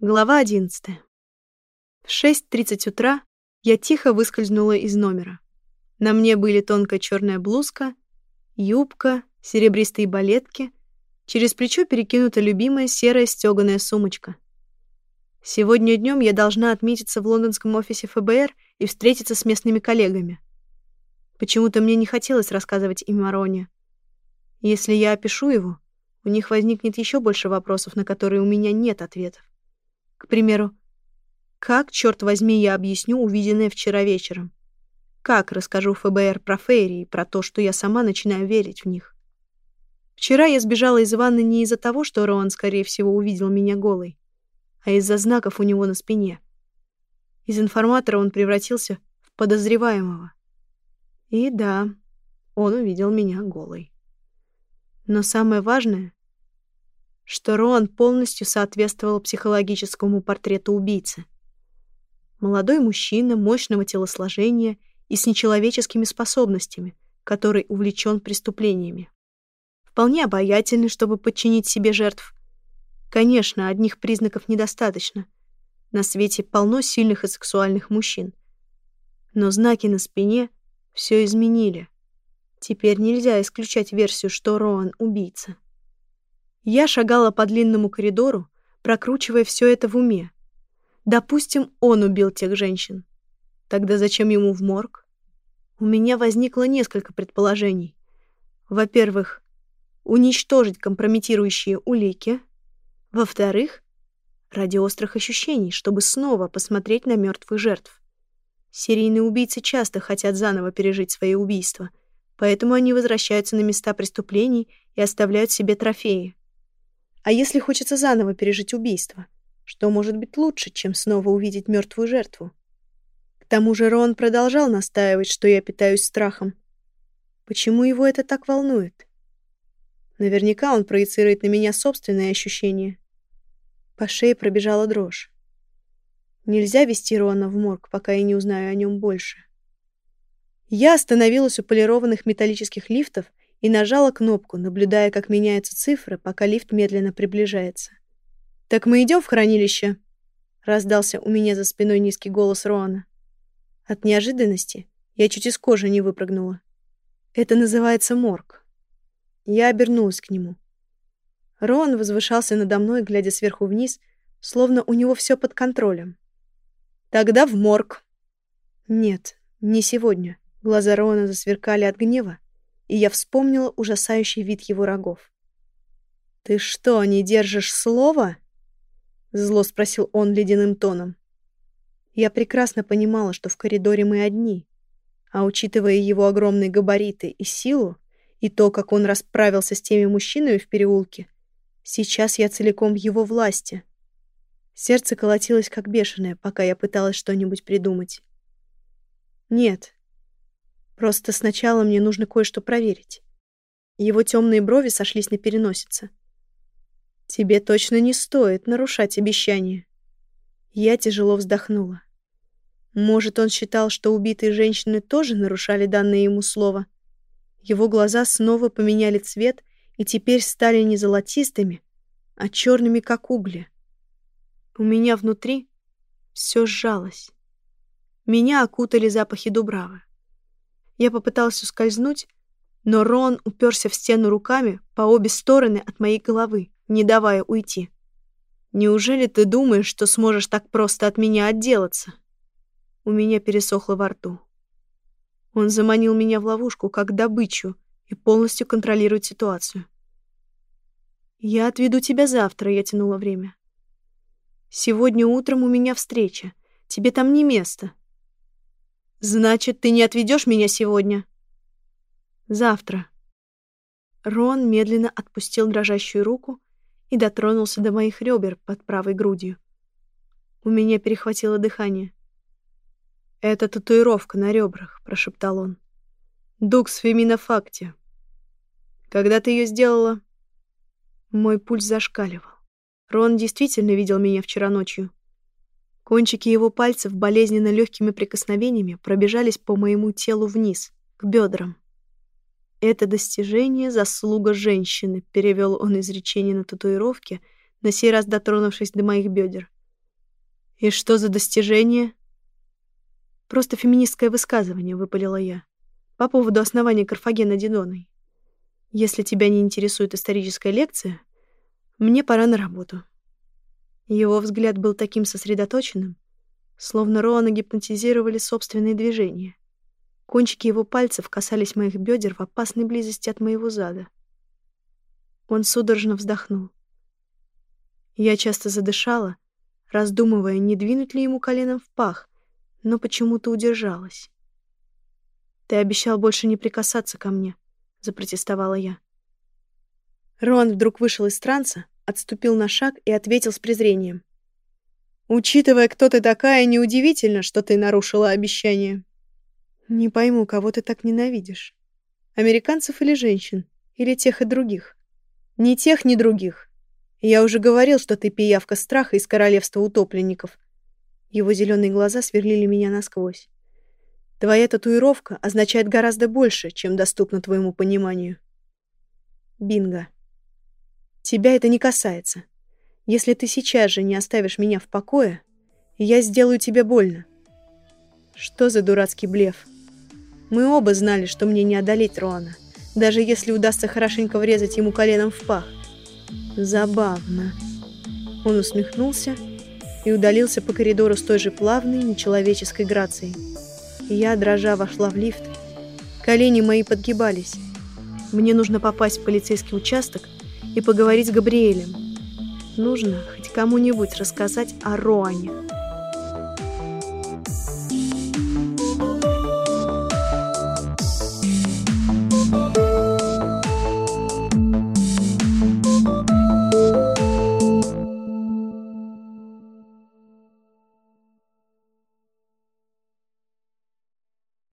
Глава 11. В 6.30 утра я тихо выскользнула из номера. На мне были тонкая черная блузка, юбка, серебристые балетки, через плечо перекинута любимая серая стеганая сумочка. Сегодня днем я должна отметиться в лондонском офисе ФБР и встретиться с местными коллегами. Почему-то мне не хотелось рассказывать им о Роне. Если я опишу его, у них возникнет еще больше вопросов, на которые у меня нет ответов. К примеру, как, черт возьми, я объясню увиденное вчера вечером? Как расскажу ФБР про Фейри и про то, что я сама начинаю верить в них? Вчера я сбежала из ванны не из-за того, что Роан, скорее всего, увидел меня голой, а из-за знаков у него на спине. Из информатора он превратился в подозреваемого. И да, он увидел меня голой. Но самое важное, что Роан полностью соответствовал психологическому портрету убийцы. Молодой мужчина мощного телосложения и с нечеловеческими способностями, который увлечен преступлениями. Вполне обаятельный, чтобы подчинить себе жертв. Конечно, одних признаков недостаточно. На свете полно сильных и сексуальных мужчин. Но знаки на спине все изменили. Теперь нельзя исключать версию, что Роан — убийца. Я шагала по длинному коридору, прокручивая все это в уме. Допустим, он убил тех женщин. Тогда зачем ему в морг? У меня возникло несколько предположений. Во-первых, уничтожить компрометирующие улики. Во-вторых, ради острых ощущений, чтобы снова посмотреть на мертвых жертв. Серийные убийцы часто хотят заново пережить свои убийства, поэтому они возвращаются на места преступлений и оставляют себе трофеи. А если хочется заново пережить убийство? Что может быть лучше, чем снова увидеть мертвую жертву? К тому же Рон продолжал настаивать, что я питаюсь страхом. Почему его это так волнует? Наверняка он проецирует на меня собственные ощущения. По шее пробежала дрожь. Нельзя вести Рона в морг, пока я не узнаю о нем больше. Я остановилась у полированных металлических лифтов и нажала кнопку, наблюдая, как меняются цифры, пока лифт медленно приближается. «Так мы идем в хранилище?» — раздался у меня за спиной низкий голос Роана. От неожиданности я чуть из кожи не выпрыгнула. Это называется морг. Я обернулась к нему. Роан возвышался надо мной, глядя сверху вниз, словно у него все под контролем. «Тогда в морг». «Нет, не сегодня». Глаза Роана засверкали от гнева, и я вспомнила ужасающий вид его рогов. «Ты что, не держишь слова?» — зло спросил он ледяным тоном. Я прекрасно понимала, что в коридоре мы одни, а учитывая его огромные габариты и силу, и то, как он расправился с теми мужчинами в переулке, сейчас я целиком в его власти. Сердце колотилось как бешеное, пока я пыталась что-нибудь придумать. Нет, Просто сначала мне нужно кое-что проверить. Его темные брови сошлись на переносице. Тебе точно не стоит нарушать обещание. Я тяжело вздохнула. Может, он считал, что убитые женщины тоже нарушали данное ему слово. Его глаза снова поменяли цвет и теперь стали не золотистыми, а черными, как угли. У меня внутри все сжалось. Меня окутали запахи дубравы. Я попытался ускользнуть, но Рон уперся в стену руками по обе стороны от моей головы, не давая уйти. «Неужели ты думаешь, что сможешь так просто от меня отделаться?» У меня пересохло во рту. Он заманил меня в ловушку, как добычу, и полностью контролирует ситуацию. «Я отведу тебя завтра», — я тянула время. «Сегодня утром у меня встреча. Тебе там не место. Значит, ты не отведешь меня сегодня? Завтра. Рон медленно отпустил дрожащую руку и дотронулся до моих ребер под правой грудью. У меня перехватило дыхание. «Это татуировка на ребрах», — прошептал он. «Дукс фемина факте». «Когда ты ее сделала?» Мой пульс зашкаливал. Рон действительно видел меня вчера ночью. Кончики его пальцев болезненно легкими прикосновениями пробежались по моему телу вниз, к бедрам. «Это достижение — заслуга женщины», — перевел он изречение на татуировке, на сей раз дотронувшись до моих бедер. И что за достижение? Просто феминистское высказывание, выпалила я. По поводу основания Карфагена Дидоной. Если тебя не интересует историческая лекция, мне пора на работу. Его взгляд был таким сосредоточенным, словно Роана гипнотизировали собственные движения. Кончики его пальцев касались моих бедер в опасной близости от моего зада. Он судорожно вздохнул. Я часто задышала, раздумывая, не двинуть ли ему коленом в пах, но почему-то удержалась. «Ты обещал больше не прикасаться ко мне», — запротестовала я. Рон вдруг вышел из транса, отступил на шаг и ответил с презрением. «Учитывая, кто ты такая, неудивительно, что ты нарушила обещание». «Не пойму, кого ты так ненавидишь. Американцев или женщин? Или тех и других?» «Ни тех, ни других. Я уже говорил, что ты пиявка страха из королевства утопленников». Его зеленые глаза сверлили меня насквозь. «Твоя татуировка означает гораздо больше, чем доступно твоему пониманию». Бинго. Тебя это не касается. Если ты сейчас же не оставишь меня в покое, я сделаю тебе больно. Что за дурацкий блеф? Мы оба знали, что мне не одолеть Роана, даже если удастся хорошенько врезать ему коленом в пах. Забавно. Он усмехнулся и удалился по коридору с той же плавной, нечеловеческой грацией. Я, дрожа, вошла в лифт. Колени мои подгибались. Мне нужно попасть в полицейский участок и поговорить с Габриэлем. Нужно хоть кому-нибудь рассказать о Роане.